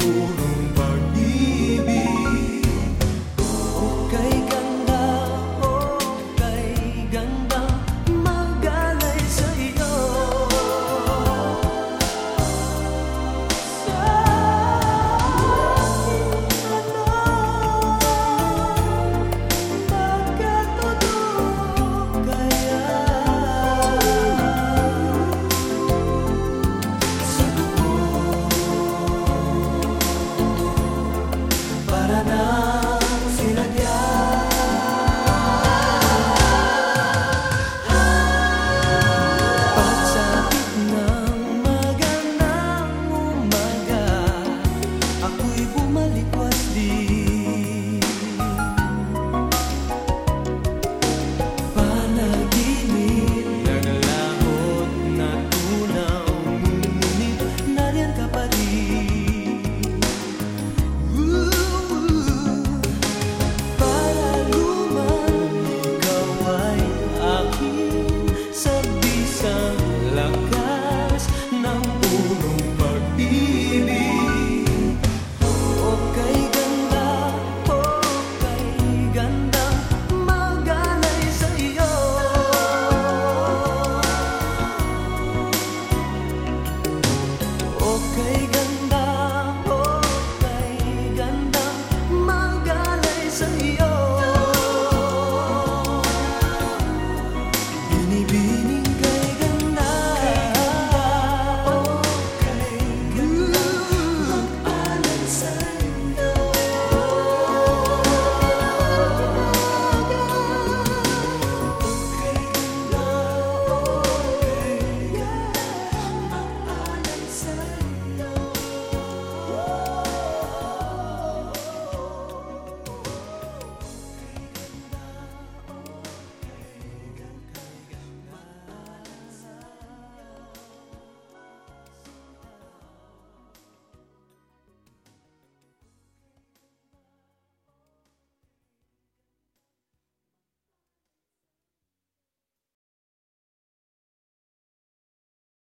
por